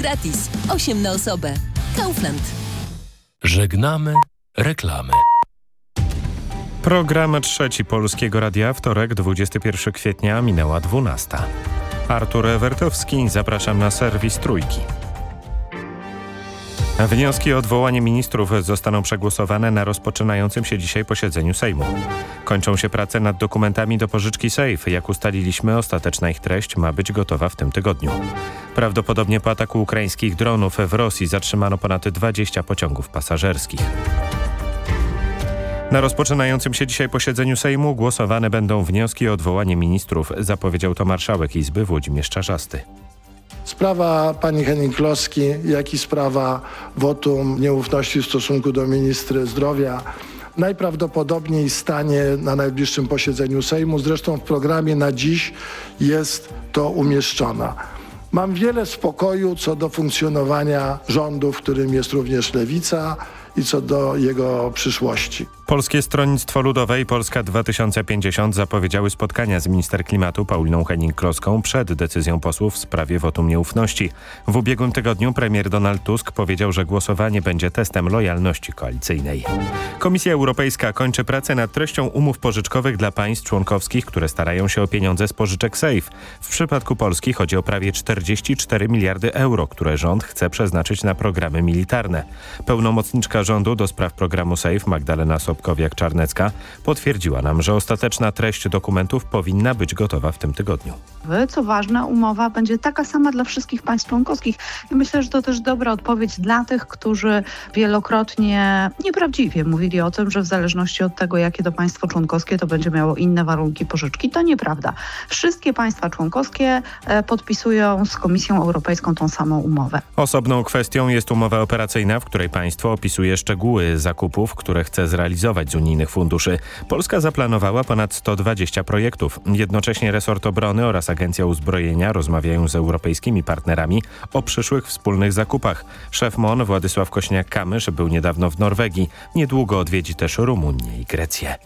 Gratis. 8 na osobę. Kaufland. Żegnamy reklamy. Program trzeci Polskiego Radia, wtorek 21 kwietnia, minęła 12. Artur Ewertowski, zapraszam na serwis Trójki. Wnioski o odwołanie ministrów zostaną przegłosowane na rozpoczynającym się dzisiaj posiedzeniu Sejmu. Kończą się prace nad dokumentami do pożyczki SAFE. Jak ustaliliśmy, ostateczna ich treść ma być gotowa w tym tygodniu. Prawdopodobnie po ataku ukraińskich dronów w Rosji zatrzymano ponad 20 pociągów pasażerskich. Na rozpoczynającym się dzisiaj posiedzeniu Sejmu głosowane będą wnioski o odwołanie ministrów, zapowiedział to marszałek Izby Włodzimierz Czarzasty. Sprawa pani Henning-Kloski, jak i sprawa wotum nieufności w stosunku do ministry zdrowia najprawdopodobniej stanie na najbliższym posiedzeniu Sejmu. Zresztą w programie na dziś jest to umieszczona. Mam wiele spokoju co do funkcjonowania rządu, w którym jest również lewica i co do jego przyszłości. Polskie Stronnictwo Ludowe i Polska 2050 zapowiedziały spotkania z minister klimatu Pauliną Henning-Kloską przed decyzją posłów w sprawie wotum nieufności. W ubiegłym tygodniu premier Donald Tusk powiedział, że głosowanie będzie testem lojalności koalicyjnej. Komisja Europejska kończy pracę nad treścią umów pożyczkowych dla państw członkowskich, które starają się o pieniądze z pożyczek SAFE. W przypadku Polski chodzi o prawie 44 miliardy euro, które rząd chce przeznaczyć na programy militarne. Pełnomocniczka rządu do spraw programu SAFE Magdalena Sob Sobkowiak-Czarnecka potwierdziła nam, że ostateczna treść dokumentów powinna być gotowa w tym tygodniu. Co ważne, umowa będzie taka sama dla wszystkich państw członkowskich i myślę, że to też dobra odpowiedź dla tych, którzy wielokrotnie nieprawdziwie mówili o tym, że w zależności od tego, jakie to państwo członkowskie, to będzie miało inne warunki pożyczki. To nieprawda. Wszystkie państwa członkowskie e, podpisują z Komisją Europejską tą samą umowę. Osobną kwestią jest umowa operacyjna, w której państwo opisuje szczegóły zakupów, które chce zrealizować z unijnych funduszy. Polska zaplanowała ponad 120 projektów. Jednocześnie resort obrony oraz Agencja Uzbrojenia rozmawiają z europejskimi partnerami o przyszłych wspólnych zakupach. Szef MON Władysław Kośniak-Kamysz był niedawno w Norwegii. Niedługo odwiedzi też Rumunię i Grecję.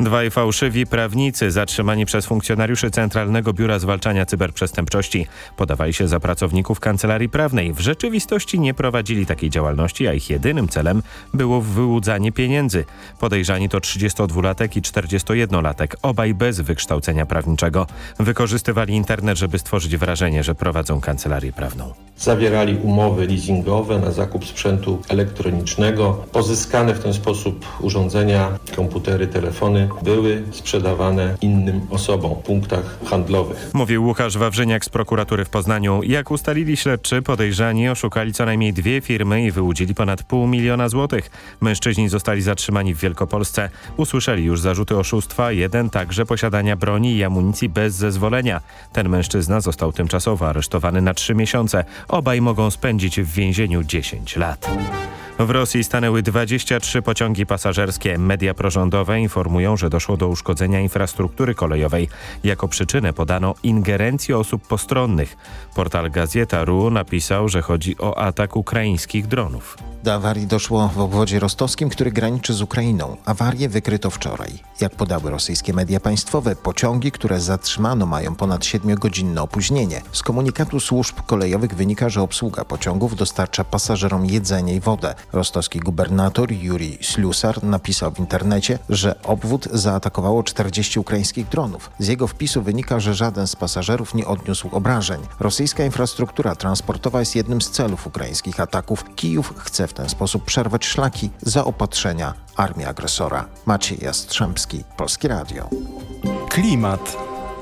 Dwaj fałszywi prawnicy zatrzymani przez funkcjonariuszy Centralnego Biura Zwalczania Cyberprzestępczości podawali się za pracowników kancelarii prawnej. W rzeczywistości nie prowadzili takiej działalności, a ich jedynym celem było wyłudzanie pieniędzy. Podejrzani to 32-latek i 41-latek, obaj bez wykształcenia prawniczego. Wykorzystywali internet, żeby stworzyć wrażenie, że prowadzą kancelarię prawną. Zawierali umowy leasingowe na zakup sprzętu elektronicznego. Pozyskane w ten sposób urządzenia, komputery, telefony były sprzedawane innym osobom w punktach handlowych. Mówił Łukasz Wawrzyniak z prokuratury w Poznaniu. Jak ustalili śledczy, podejrzani oszukali co najmniej dwie firmy i wyłudzili ponad pół miliona złotych. Mężczyźni zostali zatrzymani w Wielkopolsce. Usłyszeli już zarzuty oszustwa, jeden także posiadania broni i amunicji bez zezwolenia. Ten mężczyzna został tymczasowo aresztowany na trzy miesiące. Obaj mogą spędzić w więzieniu 10 lat. W Rosji stanęły 23 pociągi pasażerskie. Media prorządowe informują, że doszło do uszkodzenia infrastruktury kolejowej. Jako przyczynę podano ingerencję osób postronnych. Portal Gazeta.ru napisał, że chodzi o atak ukraińskich dronów. Do awarii doszło w obwodzie rostowskim, który graniczy z Ukrainą. Awarię wykryto wczoraj. Jak podały rosyjskie media państwowe, pociągi, które zatrzymano mają ponad 7-godzinne opóźnienie. Z komunikatu służb kolejowych wynika, że obsługa pociągów dostarcza pasażerom jedzenie i wodę. Rostowski gubernator Juri Slusar napisał w internecie, że obwód zaatakowało 40 ukraińskich dronów. Z jego wpisu wynika, że żaden z pasażerów nie odniósł obrażeń. Rosyjska infrastruktura transportowa jest jednym z celów ukraińskich ataków. Kijów chce w ten sposób przerwać szlaki zaopatrzenia armii agresora. Maciej Jastrzębski, Polskie Radio. Klimat.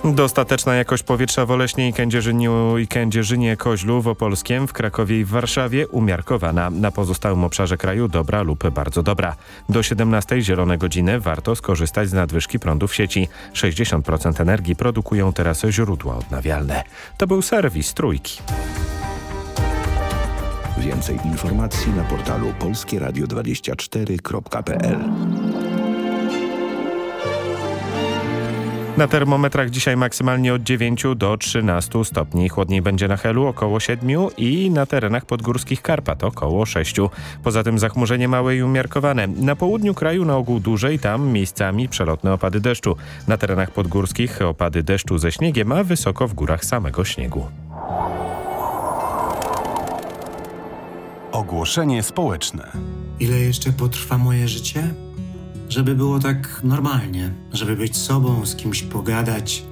Dostateczna jakość powietrza w Oleśnie i Kędzierzyniu i Kędzierzynie Koźlu w Opolskiem, w Krakowie i w Warszawie umiarkowana. Na pozostałym obszarze kraju dobra lub bardzo dobra. Do 17 zielone godziny warto skorzystać z nadwyżki prądu w sieci. 60% energii produkują teraz źródła odnawialne. To był serwis Trójki. Więcej informacji na portalu polskieradio24.pl Na termometrach dzisiaj maksymalnie od 9 do 13 stopni. Chłodniej będzie na Helu około 7 i na terenach podgórskich Karpat około 6. Poza tym zachmurzenie małe i umiarkowane. Na południu kraju na ogół dłużej, tam miejscami przelotne opady deszczu. Na terenach podgórskich opady deszczu ze śniegiem, a wysoko w górach samego śniegu. Ogłoszenie społeczne. Ile jeszcze potrwa moje życie? Żeby było tak normalnie, żeby być sobą, z kimś pogadać,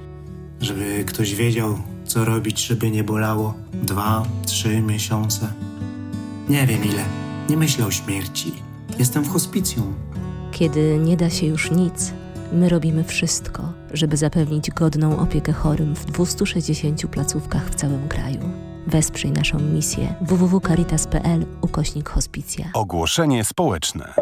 żeby ktoś wiedział, co robić, żeby nie bolało dwa, trzy miesiące. Nie wiem ile. Nie myślę o śmierci. Jestem w hospicjum. Kiedy nie da się już nic, my robimy wszystko, żeby zapewnić godną opiekę chorym w 260 placówkach w całym kraju. Wesprzyj naszą misję www.caritas.pl ukośnik hospicja. Ogłoszenie społeczne.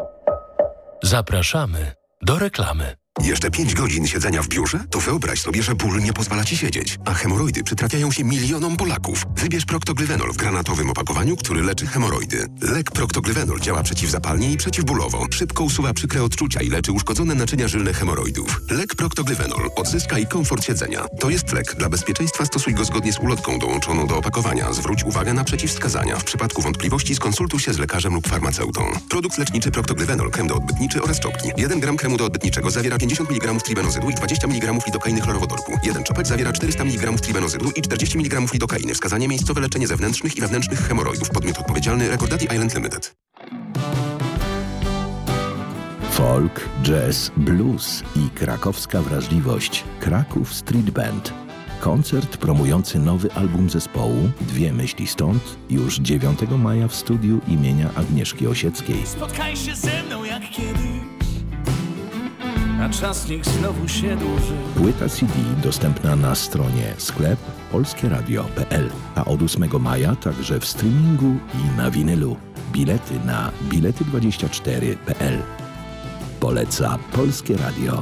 Zapraszamy do reklamy. Jeszcze 5 godzin siedzenia w biurze? To wyobraź sobie, że ból nie pozwala ci siedzieć. A hemoroidy przytrafiają się milionom Polaków. Wybierz Proctoglyvenol w granatowym opakowaniu, który leczy hemoroidy. Lek Proctoglyvenol działa przeciwzapalnie i przeciwbólowo. Szybko usuwa przykre odczucia i leczy uszkodzone naczynia żylne hemoroidów. Lek Proctoglyvenol odzyskaj komfort siedzenia. To jest lek. Dla bezpieczeństwa stosuj go zgodnie z ulotką dołączoną do opakowania. Zwróć uwagę na przeciwwskazania. W przypadku wątpliwości skonsultuj się z lekarzem lub farmaceutą. Produkt leczniczy Proctoglyvenol, krem doodbytniczy oraz czopki. 1 gram kremu doodbytniczego zawiera 50 mg tribenozydu i 20 mg lidokainy chlorowodorku. Jeden czopek zawiera 400 mg tribenozydu i 40 mg lidokainy. Wskazanie miejscowe leczenie zewnętrznych i wewnętrznych hemoroidów. Podmiot odpowiedzialny Recordati Island Limited. Folk, jazz, blues i krakowska wrażliwość. Kraków Street Band. Koncert promujący nowy album zespołu Dwie myśli stąd już 9 maja w studiu imienia Agnieszki Osieckiej. Spotkaj się ze mną jak kiedyś, a czas niech znowu się dłuży. Płyta CD dostępna na stronie sklep polskieradio.pl, a od 8 maja także w streamingu i na winylu. Bilety na bilety24.pl. Poleca Polskie Radio.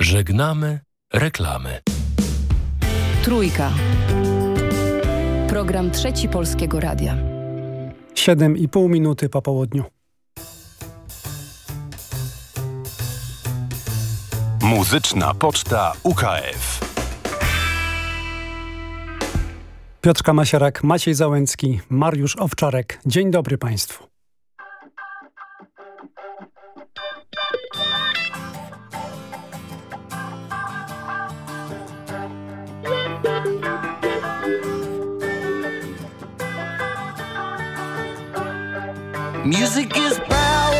Żegnamy reklamy. Trójka. Program Trzeci Polskiego Radia. 7,5 minuty po południu. Muzyczna Poczta UKF. Piotrka Masierak, Maciej Załęcki, Mariusz Owczarek. Dzień dobry Państwu. Music is power.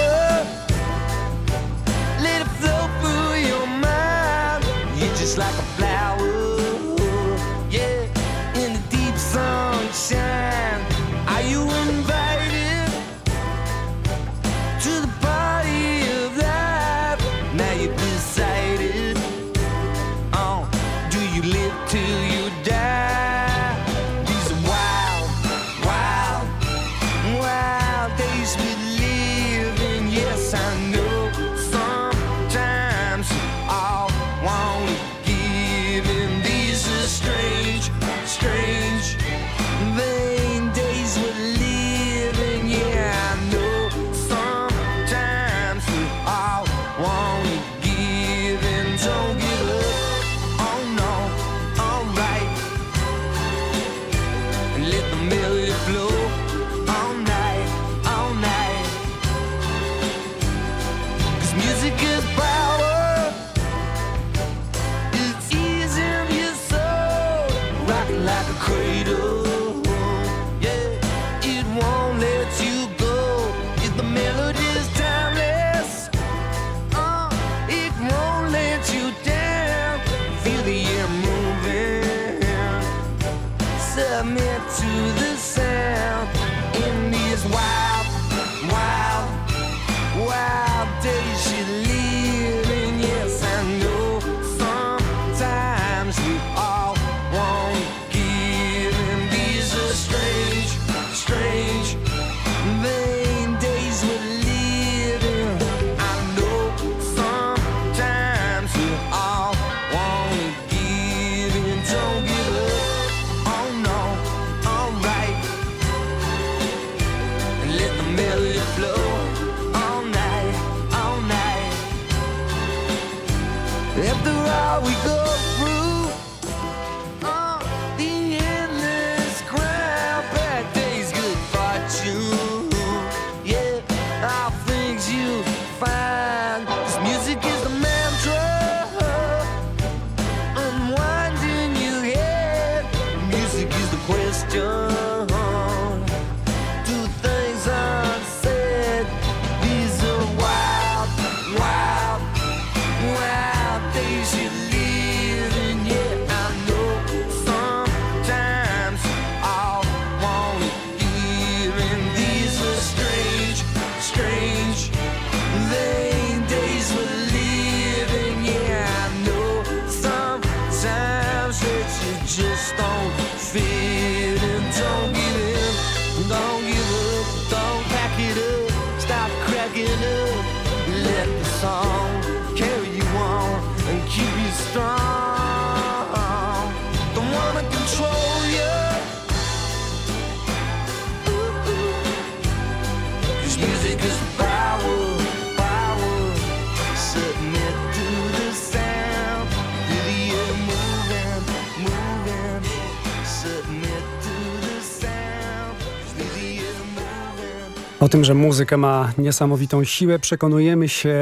O tym, że muzyka ma niesamowitą siłę przekonujemy się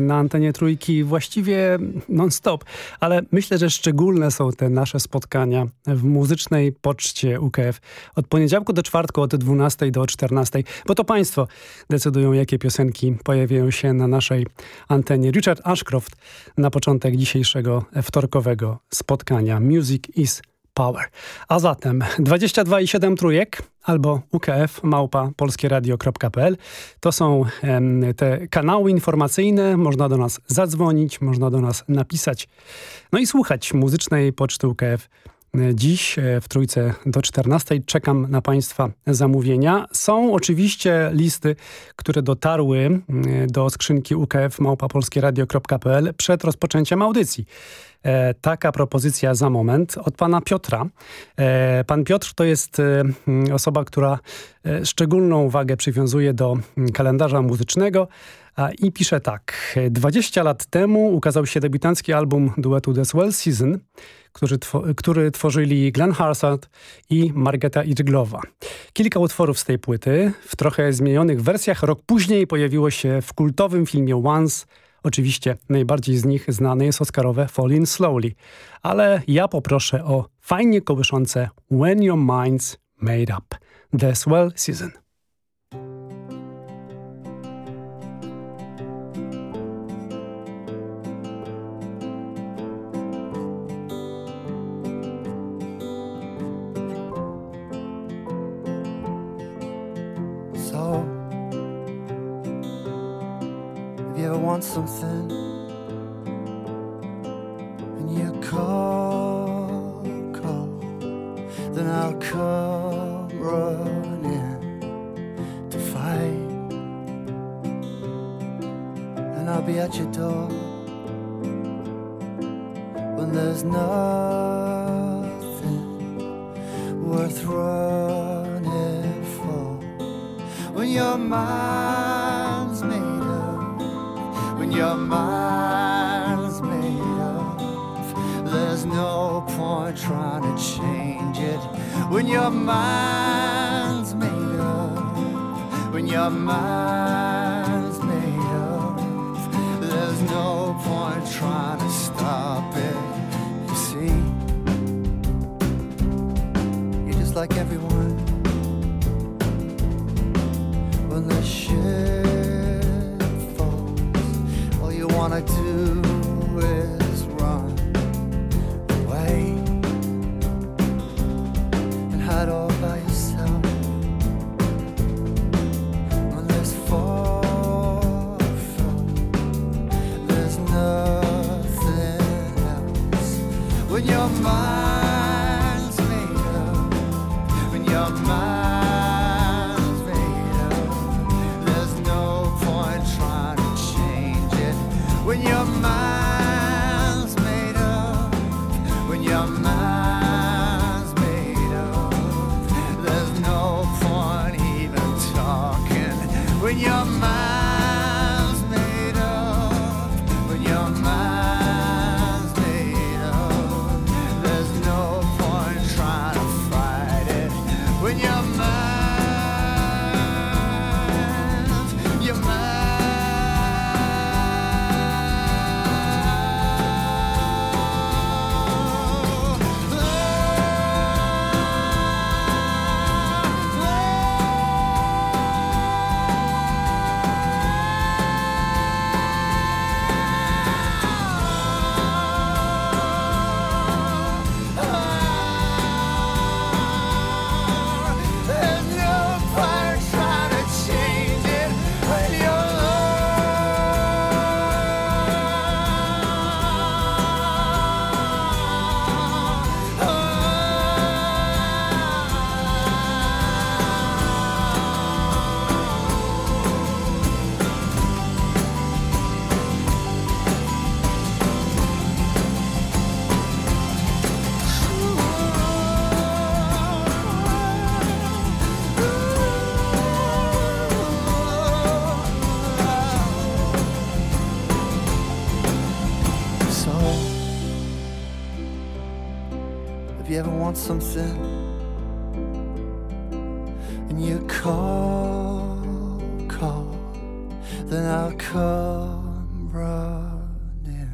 na antenie trójki właściwie non-stop, ale myślę, że szczególne są te nasze spotkania w muzycznej poczcie UKF od poniedziałku do czwartku od 12 do 14, bo to państwo decydują jakie piosenki pojawiają się na naszej antenie. Richard Ashcroft na początek dzisiejszego wtorkowego spotkania. Music is Power. A zatem 22,7 trójek albo UKF małpa polskieradio.pl to są em, te kanały informacyjne, można do nas zadzwonić, można do nas napisać, no i słuchać muzycznej poczty UKF. Dziś e, w Trójce do 14 czekam na Państwa zamówienia. Są oczywiście listy, które dotarły do skrzynki UKF małpapolskieradio.pl przed rozpoczęciem audycji. E, taka propozycja za moment od pana Piotra. E, pan Piotr to jest e, osoba, która e, szczególną wagę przywiązuje do kalendarza muzycznego a, i pisze tak. 20 lat temu ukazał się debiutancki album duetu The Swell Season, który, two, który tworzyli Glenn Harsard i Margeta Irglowa. Kilka utworów z tej płyty w trochę zmienionych wersjach rok później pojawiło się w kultowym filmie Once Oczywiście najbardziej z nich znane jest Oscarowe Falling Slowly, ale ja poproszę o fajnie kołyszące When Your Mind's Made Up, The Swell Season. Something your mind's and you call, then I'll come running.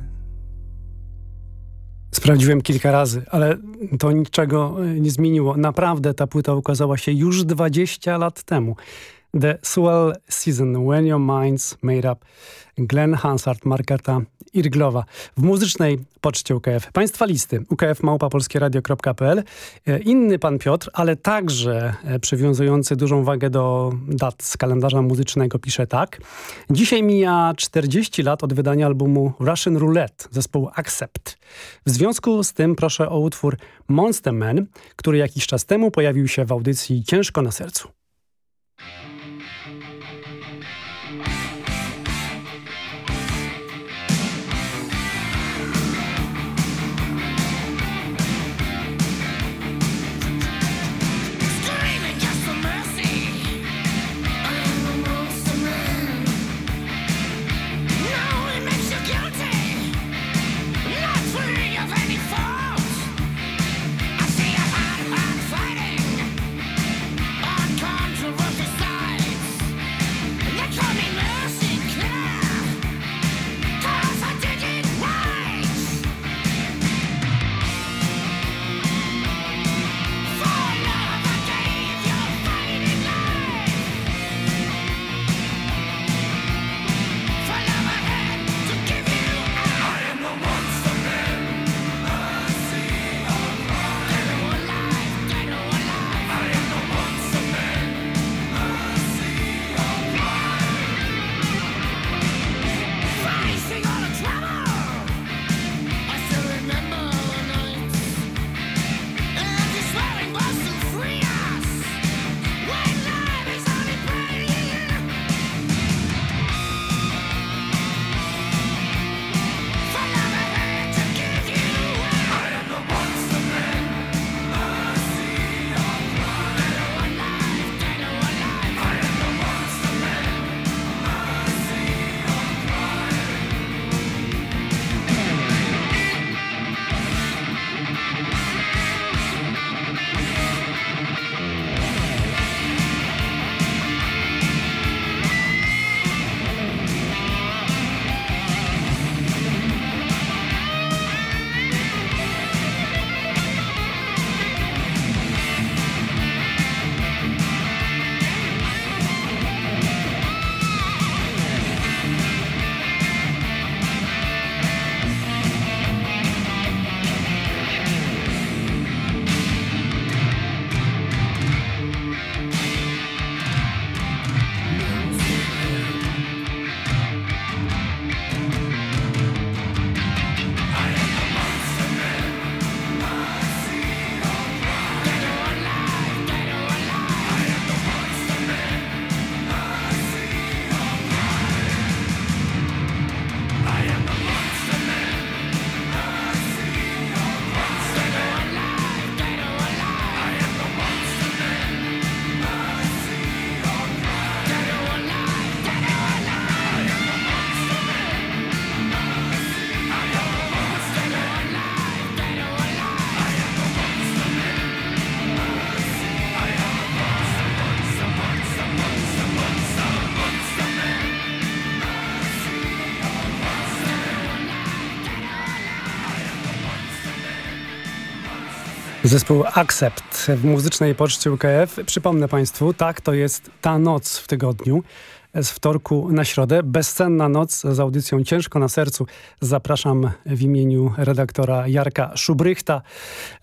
Sprawdziłem kilka razy, ale to niczego e, nie zmieniło. Naprawdę ta płyta ukazała się już 20 lat temu. The Swell Season, When Your Mind's Made Up, Glenn Hansard, Marketa Irglowa. W muzycznej poczcie UKF. Państwa listy ukfmałpapolskieradio.pl E, Inny pan Piotr, ale także e, przywiązujący dużą wagę do dat z kalendarza muzycznego pisze tak. Dzisiaj mija 40 lat od wydania albumu Russian Roulette zespołu Accept. W związku z tym proszę o utwór Monster Man, który jakiś czas temu pojawił się w audycji Ciężko na sercu. Zespół Accept w muzycznej poczcie UKF. Przypomnę Państwu, tak, to jest ta noc w tygodniu. Z wtorku na środę. Bezcenna noc z audycją Ciężko na sercu. Zapraszam w imieniu redaktora Jarka Szubrychta.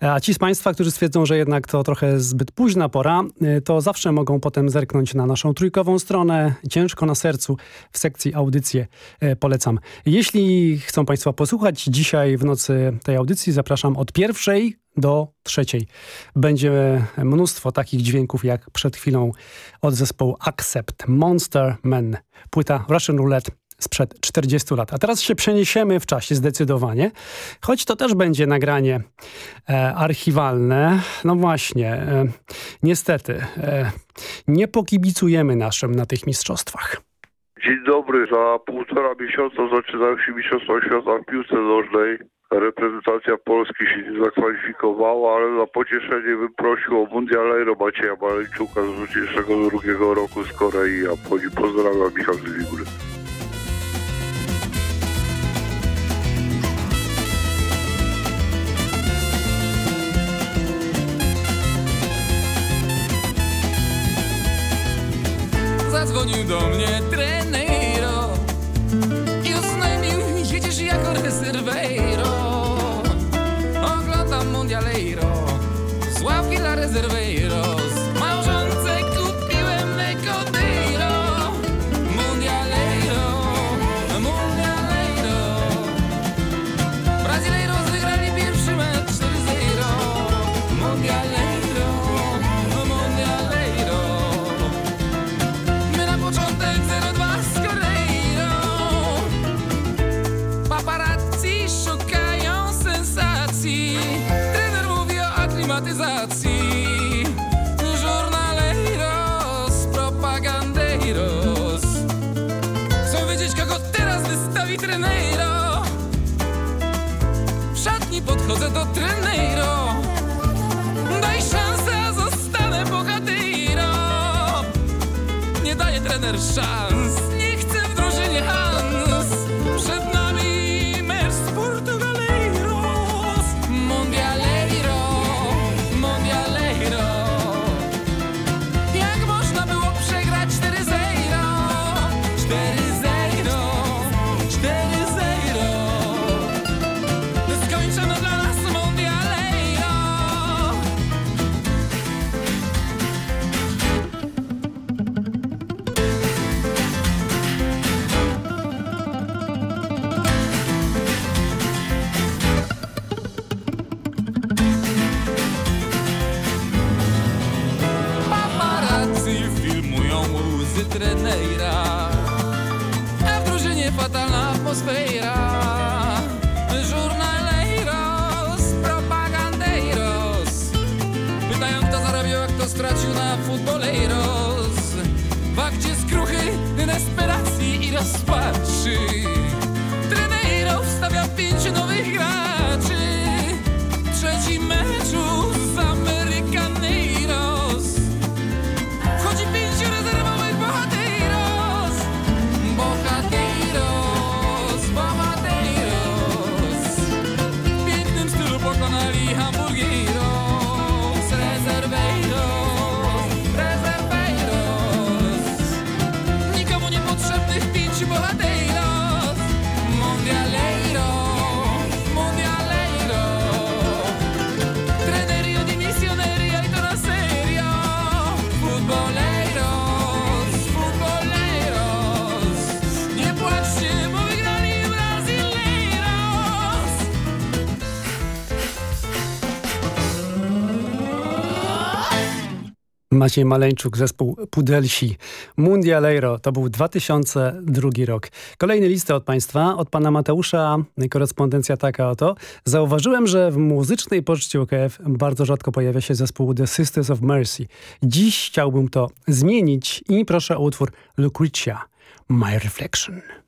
A ci z Państwa, którzy stwierdzą, że jednak to trochę zbyt późna pora, to zawsze mogą potem zerknąć na naszą trójkową stronę Ciężko na sercu w sekcji audycje e, polecam. Jeśli chcą Państwo posłuchać dzisiaj w nocy tej audycji, zapraszam od pierwszej do trzeciej. Będzie mnóstwo takich dźwięków jak przed chwilą od zespołu Accept, Monster Man, płyta Russian Roulette sprzed 40 lat. A teraz się przeniesiemy w czasie zdecydowanie, choć to też będzie nagranie e, archiwalne. No właśnie, e, niestety, e, nie pokibicujemy naszym na tych mistrzostwach. Dzień dobry, za półtora miesiąca zaczynają się Mistrzostwa Świata w piłce nożnej reprezentacja Polski się nie zakwalifikowała, ale na pocieszenie bym prosił o mundialero Macieja Maleńczuka z 22 roku z Korei i Japonii. Pozdrawiam, Michał z Zadzwonił do mnie trener aklimatyzacji. Jornaleiros, propagandeiros. Chcą wiedzieć, kogo teraz wystawi treneiro. W szatni podchodzę do treneiro. Daj szansę, zostanę bohaterą. Nie daje trener szans, atmosfera. Żurnalejros, propagandeiros Pytają kto zarobił, kto stracił na futbolejros W akcie skruchy, desperacji i rozpaczy. Treneiro wstawia Maciej Maleńczuk, zespół Pudelsi. Mundialeiro to był 2002 rok. Kolejny listy od Państwa, od Pana Mateusza, korespondencja taka oto. Zauważyłem, że w muzycznej poczcie UKF bardzo rzadko pojawia się zespół The Sisters of Mercy. Dziś chciałbym to zmienić i proszę o utwór Lucretia, My Reflection.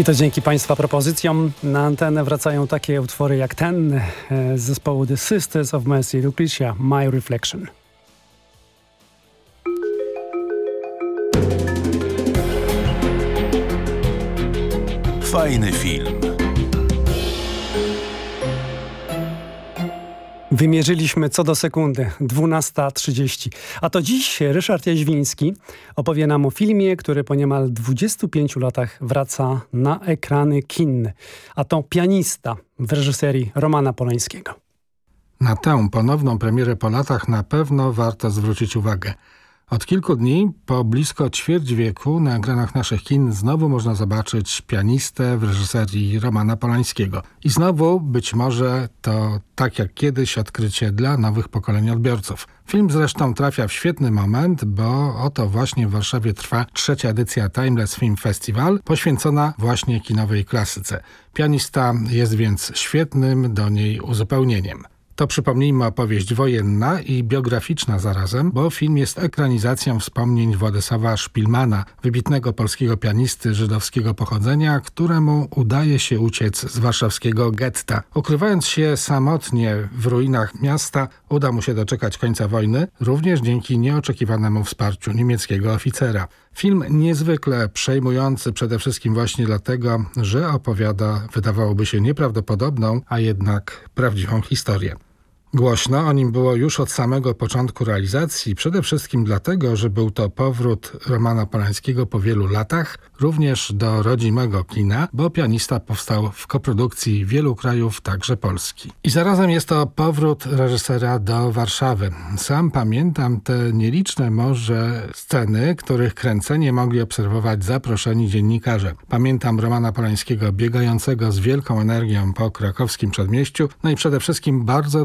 I to dzięki Państwa propozycjom na antenę wracają takie utwory jak ten e, z zespołu The Sisters of Mercy Lucretia, My Reflection. Fajny film. Wymierzyliśmy co do sekundy, 12.30. A to dziś Ryszard Jaźwiński opowie nam o filmie, który po niemal 25 latach wraca na ekrany kin. A to Pianista w reżyserii Romana Polańskiego. Na tę ponowną premierę po latach na pewno warto zwrócić uwagę. Od kilku dni, po blisko ćwierć wieku, na ekranach naszych kin znowu można zobaczyć pianistę w reżyserii Romana Polańskiego. I znowu, być może, to tak jak kiedyś odkrycie dla nowych pokoleń odbiorców. Film zresztą trafia w świetny moment, bo oto właśnie w Warszawie trwa trzecia edycja Timeless Film Festival, poświęcona właśnie kinowej klasyce. Pianista jest więc świetnym do niej uzupełnieniem. To przypomnijmy opowieść wojenna i biograficzna zarazem, bo film jest ekranizacją wspomnień Władysława Szpilmana, wybitnego polskiego pianisty żydowskiego pochodzenia, któremu udaje się uciec z warszawskiego getta. Ukrywając się samotnie w ruinach miasta, uda mu się doczekać końca wojny, również dzięki nieoczekiwanemu wsparciu niemieckiego oficera. Film niezwykle przejmujący przede wszystkim właśnie dlatego, że opowiada, wydawałoby się nieprawdopodobną, a jednak prawdziwą historię. Głośno o nim było już od samego początku realizacji, przede wszystkim dlatego, że był to powrót Romana Polańskiego po wielu latach, również do rodzimego kina, bo pianista powstał w koprodukcji wielu krajów, także Polski. I zarazem jest to powrót reżysera do Warszawy. Sam pamiętam te nieliczne może sceny, których kręcenie mogli obserwować zaproszeni dziennikarze. Pamiętam Romana Polańskiego biegającego z wielką energią po krakowskim przedmieściu, no i przede wszystkim bardzo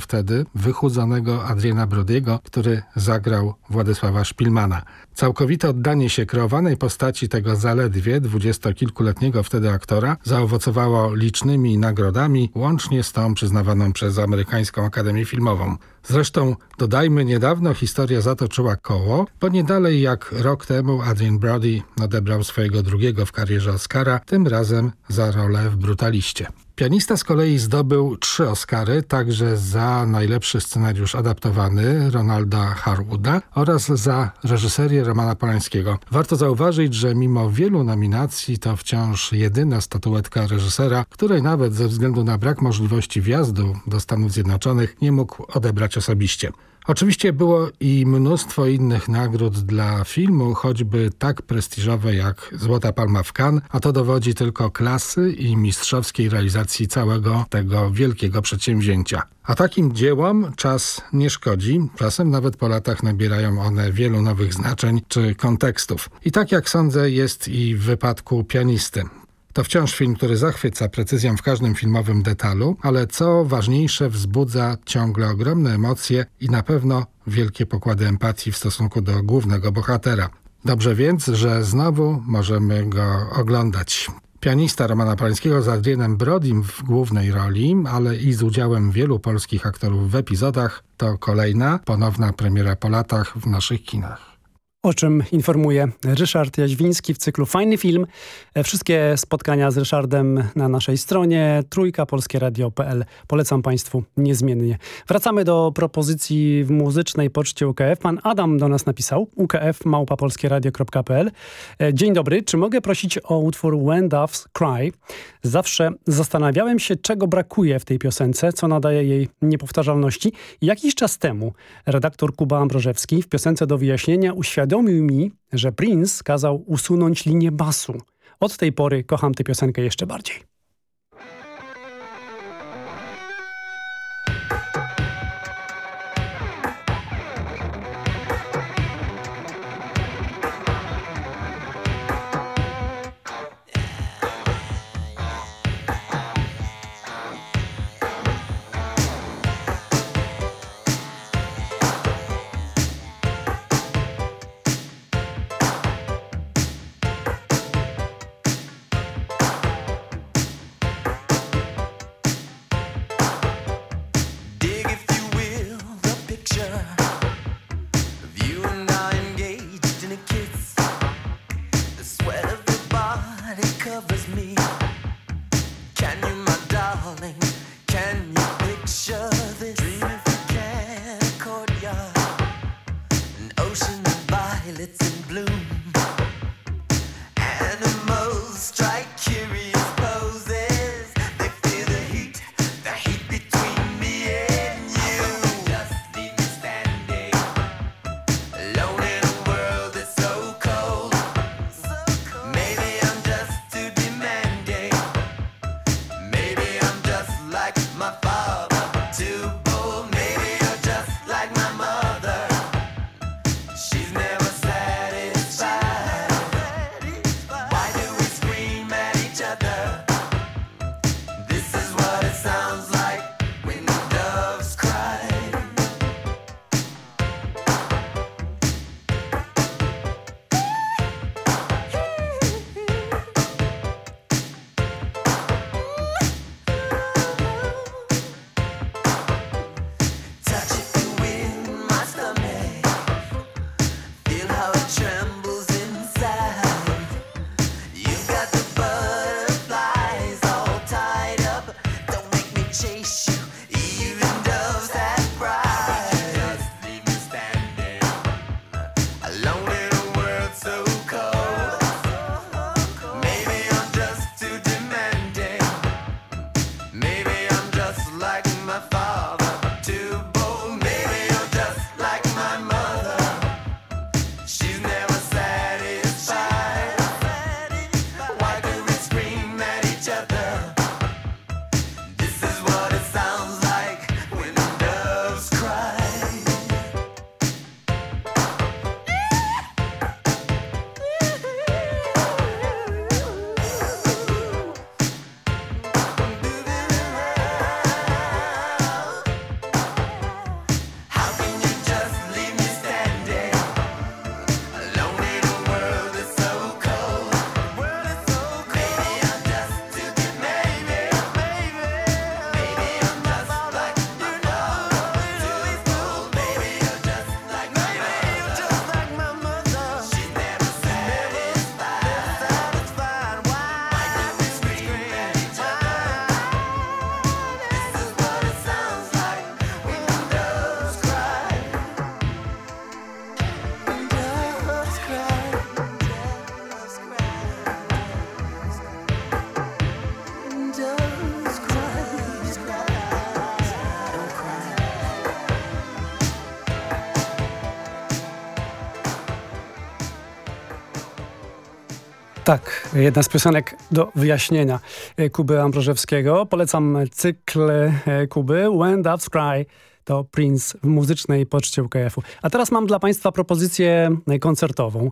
wtedy wychudzonego Adriana Brodiego, który zagrał Władysława Szpilmana. Całkowite oddanie się kreowanej postaci tego zaledwie dwudziestokilkuletniego wtedy aktora zaowocowało licznymi nagrodami, łącznie z tą przyznawaną przez Amerykańską Akademię Filmową. Zresztą dodajmy, niedawno historia zatoczyła koło, bo nie dalej jak rok temu Adrian Brody odebrał swojego drugiego w karierze Oscara, tym razem za rolę w Brutaliście. Pianista z kolei zdobył trzy Oscary, także za najlepszy scenariusz adaptowany Ronalda Harwooda oraz za reżyserię Romana Polańskiego. Warto zauważyć, że mimo wielu nominacji to wciąż jedyna statuetka reżysera, której nawet ze względu na brak możliwości wjazdu do Stanów Zjednoczonych nie mógł odebrać osobiście. Oczywiście było i mnóstwo innych nagród dla filmu, choćby tak prestiżowe jak Złota Palma w Cannes, a to dowodzi tylko klasy i mistrzowskiej realizacji całego tego wielkiego przedsięwzięcia. A takim dziełom czas nie szkodzi, czasem nawet po latach nabierają one wielu nowych znaczeń czy kontekstów. I tak jak sądzę jest i w wypadku pianisty. To wciąż film, który zachwyca precyzją w każdym filmowym detalu, ale co ważniejsze wzbudza ciągle ogromne emocje i na pewno wielkie pokłady empatii w stosunku do głównego bohatera. Dobrze więc, że znowu możemy go oglądać. Pianista Romana Polańskiego z Adrianem Brodim w głównej roli, ale i z udziałem wielu polskich aktorów w epizodach, to kolejna, ponowna premiera po latach w naszych kinach. O czym informuje Ryszard Jaźwiński w cyklu Fajny Film. E, Wszystkie spotkania z Ryszardem na naszej stronie trójkapolskieradio.pl. Polecam Państwu niezmiennie. Wracamy do propozycji w muzycznej poczcie UKF. Pan Adam do nas napisał ukf.małpapolskieradio.pl E, Dzień dobry, czy mogę prosić o utwór When Doves Cry? Zawsze zastanawiałem się, czego brakuje w tej piosence, co nadaje jej niepowtarzalności. Jakiś czas temu redaktor Kuba Ambrożewski w piosence do wyjaśnienia uświadomił mi, że Prince kazał usunąć linię basu. Od tej pory kocham tę piosenkę jeszcze bardziej. Tak, jedna z piosenek do wyjaśnienia e, Kuby Ambrożewskiego. Polecam cykl e, Kuby When Doves Cry to Prince w muzycznej poczcie UKF-u. A teraz mam dla Państwa propozycję e, koncertową.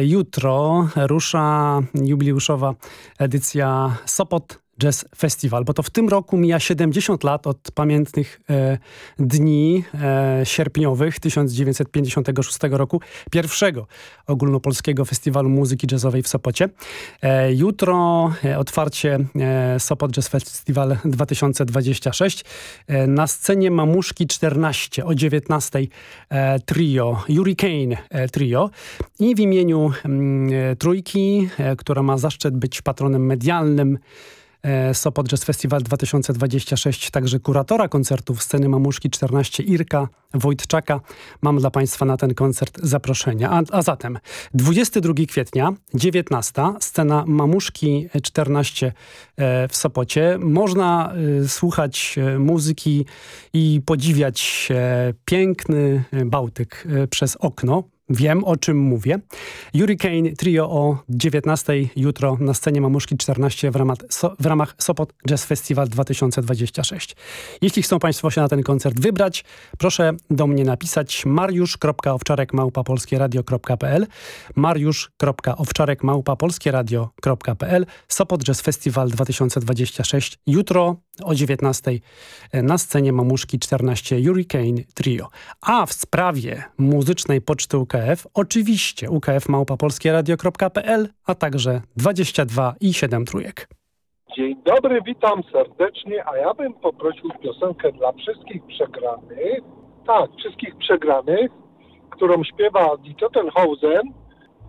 Jutro rusza jubileuszowa edycja Sopot Jazz Festival, bo to w tym roku mija 70 lat od pamiętnych e, dni e, sierpniowych 1956 roku, pierwszego ogólnopolskiego festiwalu muzyki jazzowej w Sopocie. E, jutro e, otwarcie e, Sopot Jazz Festival 2026. E, na scenie Mamuszki 14 o 19 e, trio, Hurricane Trio i w imieniu mm, trójki, która ma zaszczyt być patronem medialnym Sopot Jazz Festival 2026, także kuratora koncertów sceny Mamuszki 14 Irka Wojtczaka. Mam dla Państwa na ten koncert zaproszenia. A, a zatem 22 kwietnia, 19, scena Mamuszki 14 e, w Sopocie. Można e, słuchać e, muzyki i podziwiać e, piękny e, Bałtyk e, przez okno. Wiem, o czym mówię. Hurricane Trio o 19 jutro na scenie Mamuszki 14 w ramach, so, w ramach Sopot Jazz Festival 2026. Jeśli chcą Państwo się na ten koncert wybrać, proszę do mnie napisać mariusz.owczarek.małpa.polskieradio.pl mariusz.owczarek.małpa.polskieradio.pl Sopot Jazz Festival 2026 jutro o 19 na scenie Mamuszki 14 Hurricane Trio. A w sprawie muzycznej poczty UKF, oczywiście ukfmałpapolskieradio.pl, a także 22 i 7 trójek. Dzień dobry, witam serdecznie, a ja bym poprosił piosenkę dla wszystkich przegranych, tak, wszystkich przegranych, którą śpiewa Die Tottenhausen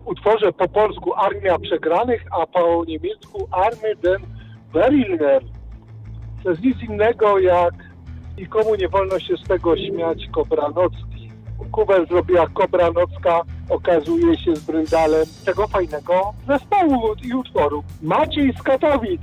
w utworze po polsku Armia Przegranych, a po niemiecku Army den Berliner. To jest nic innego jak nikomu nie wolno się z tego śmiać kobranoc kubel zrobiła Kobra Nocka, okazuje się z Bryndalem, tego fajnego? Zespołu i utworu. Maciej z Katowic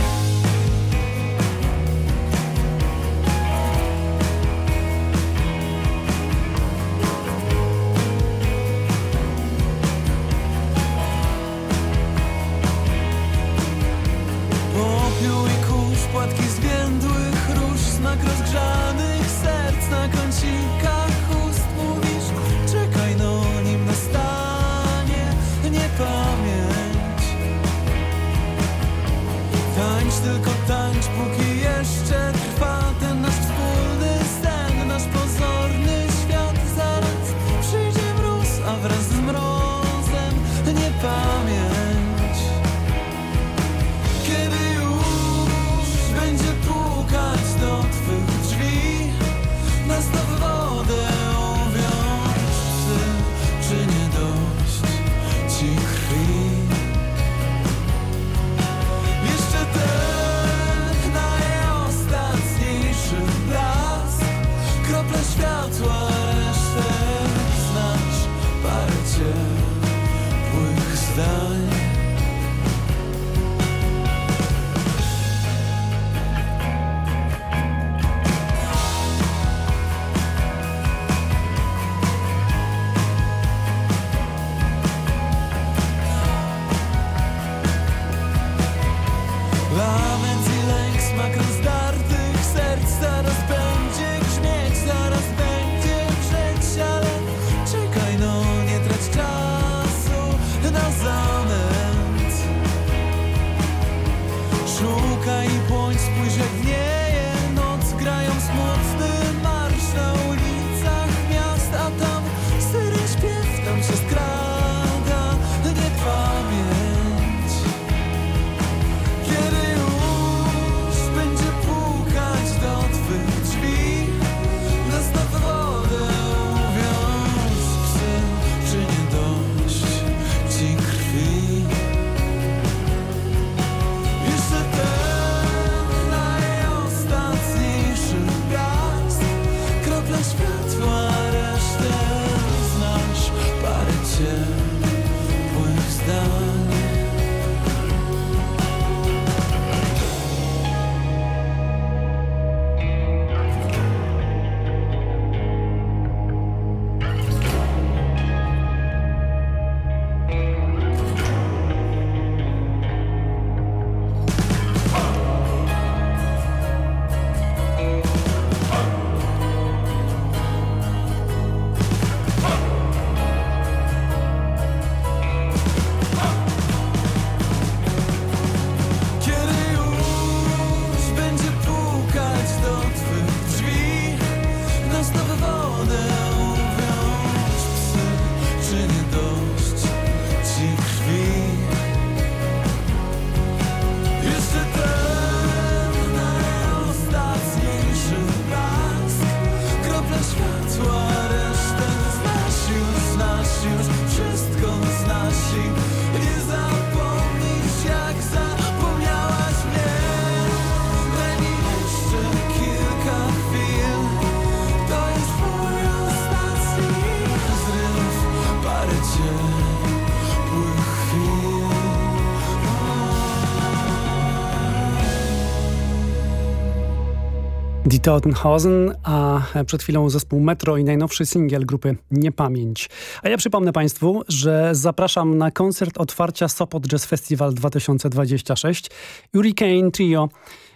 Totenhausen, a przed chwilą zespół Metro i najnowszy singiel grupy Niepamięć. A ja przypomnę Państwu, że zapraszam na koncert otwarcia Sopot Jazz Festival 2026. Hurricane Trio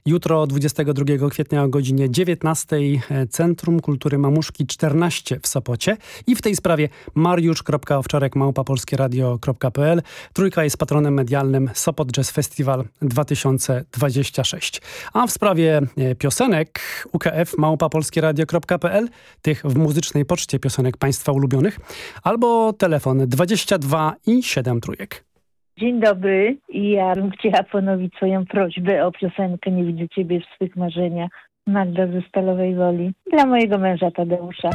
Jutro 22 kwietnia o godzinie 19 Centrum Kultury Mamuszki 14 w Sopocie i w tej sprawie mariusz.owczarek małpapolskieradio.pl Trójka jest patronem medialnym Sopot Jazz Festival 2026. A w sprawie e, piosenek UKF małpapolskieradio.pl tych w muzycznej poczcie piosenek Państwa ulubionych albo telefon 22 i 7 trójek. Dzień dobry ja bym chciała ponowić swoją prośbę o piosenkę Nie widzę Ciebie w swych marzeniach Magda ze Stalowej Woli dla mojego męża Tadeusza.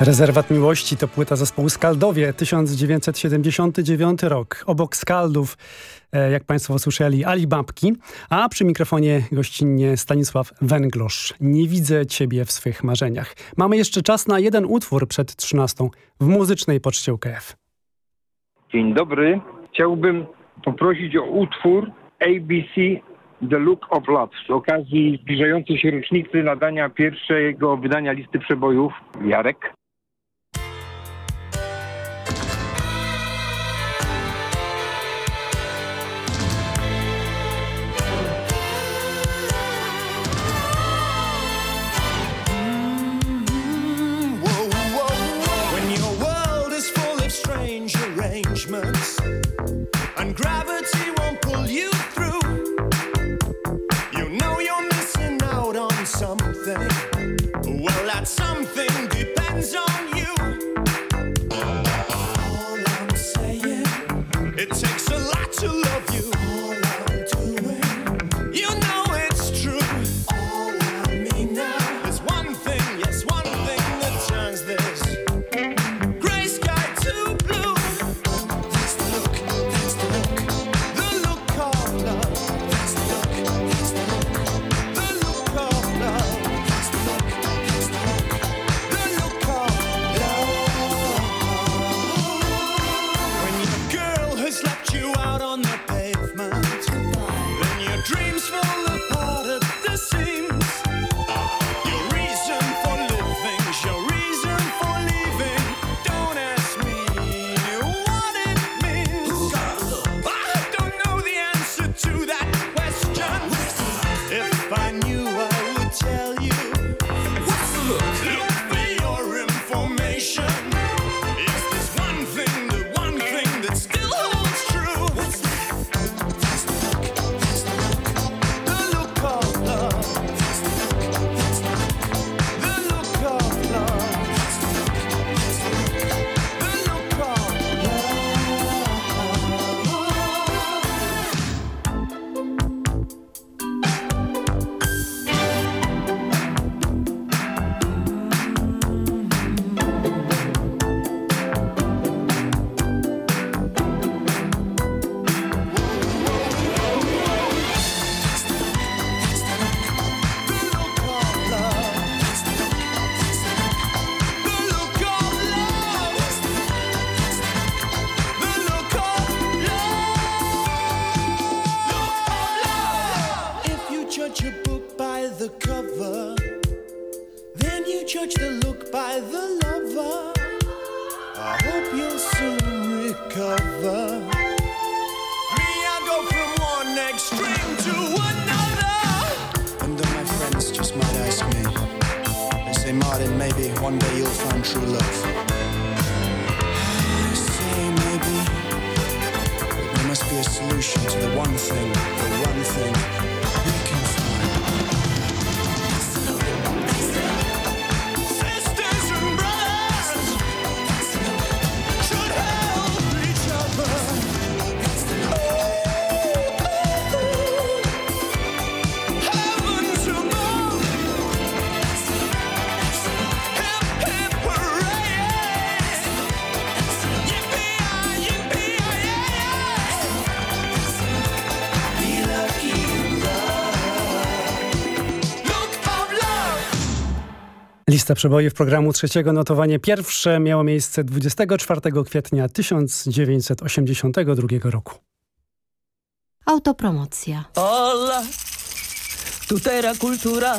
Rezerwat Miłości to płyta zespołu Skaldowie, 1979 rok. Obok Skaldów, e, jak Państwo słyszeli, Ali Babki, a przy mikrofonie gościnnie Stanisław Węglosz. Nie widzę Ciebie w swych marzeniach. Mamy jeszcze czas na jeden utwór przed 13 w muzycznej poczcie UKF. Dzień dobry. Chciałbym poprosić o utwór ABC The Look of Love z okazji zbliżającej się rocznicy nadania pierwszego wydania listy przebojów. Jarek. Lista przebojów programu trzeciego notowanie pierwsze miało miejsce 24 kwietnia 1982 roku. Autopromocja. Ola, tutera kultura,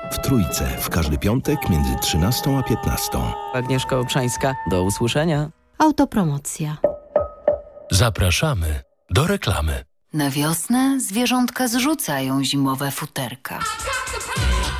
w Trójce w każdy piątek między 13 a 15. Agnieszka Obszańska, do usłyszenia. Autopromocja. Zapraszamy do reklamy. Na wiosnę zwierzątka zrzucają zimowe futerka.